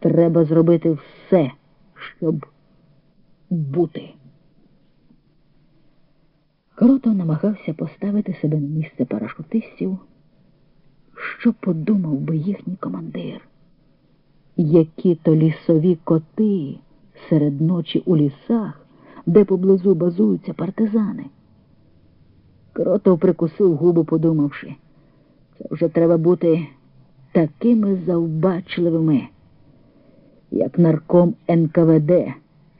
Треба зробити все, щоб бути. Кротов намагався поставити себе на місце парашутистів, що подумав би їхній командир. Які то лісові коти серед ночі у лісах, де поблизу базуються партизани. Кротов прикусив губу, подумавши, це вже треба бути такими завбачливими, як нарком НКВД,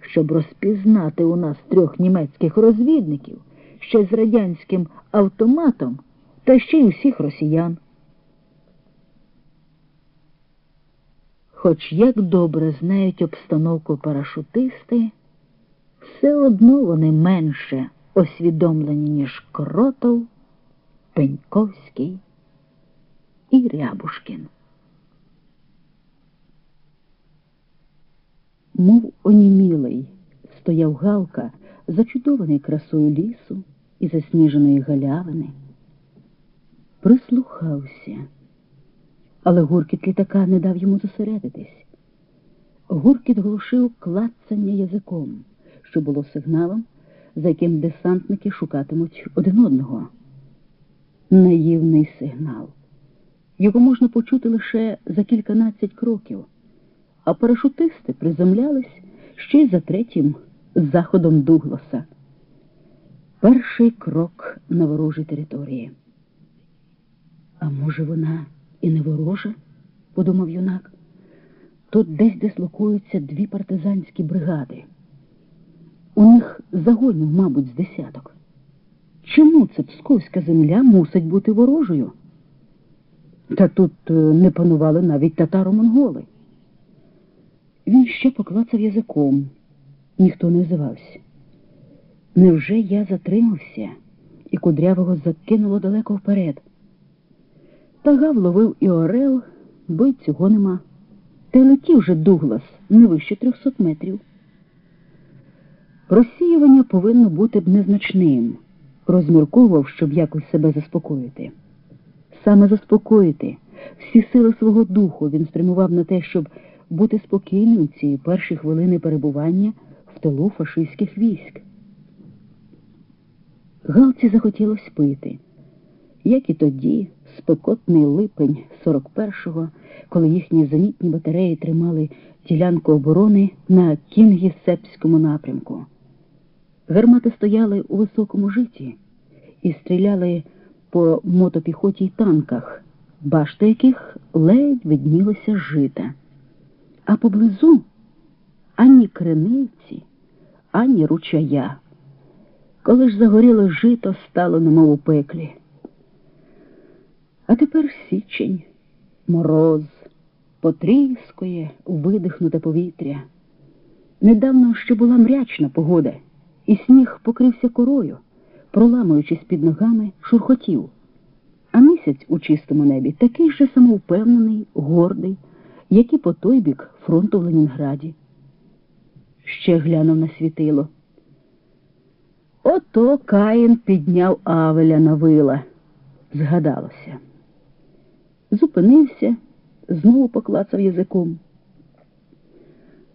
щоб розпізнати у нас трьох німецьких розвідників ще з радянським автоматом та ще й усіх росіян. Хоч як добре знають обстановку парашутисти, все одно вони менше освідомлені, ніж Кротов, Пеньковський і Рябушкін. Мов онімілий, стояв Галка, зачудований красою лісу і засніженої галявини. Прислухався, але гуркіт літака не дав йому зосередитись. Гуркіт глушив клацання язиком, що було сигналом, за яким десантники шукатимуть один одного. Наївний сигнал. Його можна почути лише за кільканадцять кроків, а парашутисти приземлялись ще й за третім заходом Дугласа. Перший крок на ворожій території. А може, вона і не ворожа, подумав юнак. Тут десь дислокуються дві партизанські бригади. У них загонів, мабуть, з десяток. Чому це псковська земля мусить бути ворожою? Та тут е, не панували навіть татаро-монголи. Він ще поклацав язиком, ніхто не озивався. Невже я затримався і кудрявого закинуло далеко вперед? Тагав ловив і орел, бо й цього нема. Та й летів же Дуглас не вище трьохсот метрів. Розсіювання повинно бути б незначним, розмірковував, щоб якось себе заспокоїти. Саме заспокоїти всі сили свого духу він спрямував на те, щоб бути спокійним ці перші хвилини перебування в тилу фашистських військ. Галці захотілося пити, як і тоді, спекотний липень 41-го, коли їхні зенітні батареї тримали ділянку оборони на Кінгісепському напрямку. Гармати стояли у високому житті і стріляли по мотопіхоті й танках, башти яких ледь виднілися жита. А поблизу ані криниці, ані ручая. Коли ж загоріло жито, стало немов у пеклі. А тепер січень, мороз, потріскує видихнуте повітря. Недавно ще була мрячна погода, і сніг покрився корою, проламуючись під ногами, шурхотів. А місяць у чистому небі такий же самовпевнений, гордий, як і по той бік фронту в Ленінграді. Ще глянув на світило. Ото Каїн підняв Авеля на вила, згадалося. Зупинився, знову поклацав язиком.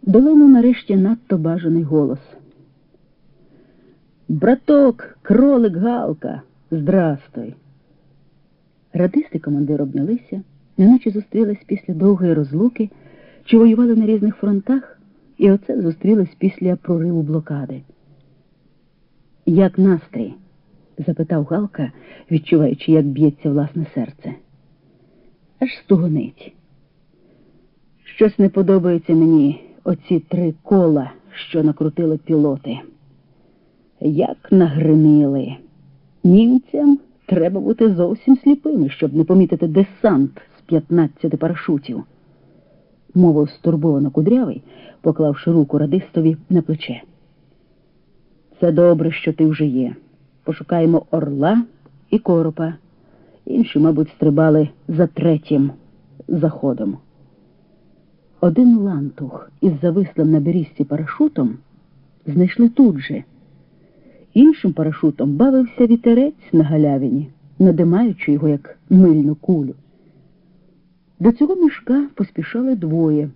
Долинув нарешті надто бажаний голос. Браток, кролик Галка, здрастой. Радисти командир обнялися, неначе зустрілись після довгої розлуки, чи воювали на різних фронтах, і оце зустрілись після прориву блокади. Як настрій? запитав Галка, відчуваючи, як б'ється власне серце. Аж стугонить. Щось не подобається мені оці три кола, що накрутили пілоти. Як нагриміли. Німцям треба бути зовсім сліпими, щоб не помітити десант 15 парашутів. Мовив стурбовано кудрявий, поклавши руку радистові на плече. Це добре, що ти вже є. Пошукаємо орла і коропа. Інші, мабуть, стрибали за третім заходом. Один лантух із завислим на берізці парашутом знайшли тут же. Іншим парашутом бавився вітерець на галявині, надимаючи його як мильну кулю. До цього мішка поспішали двоє.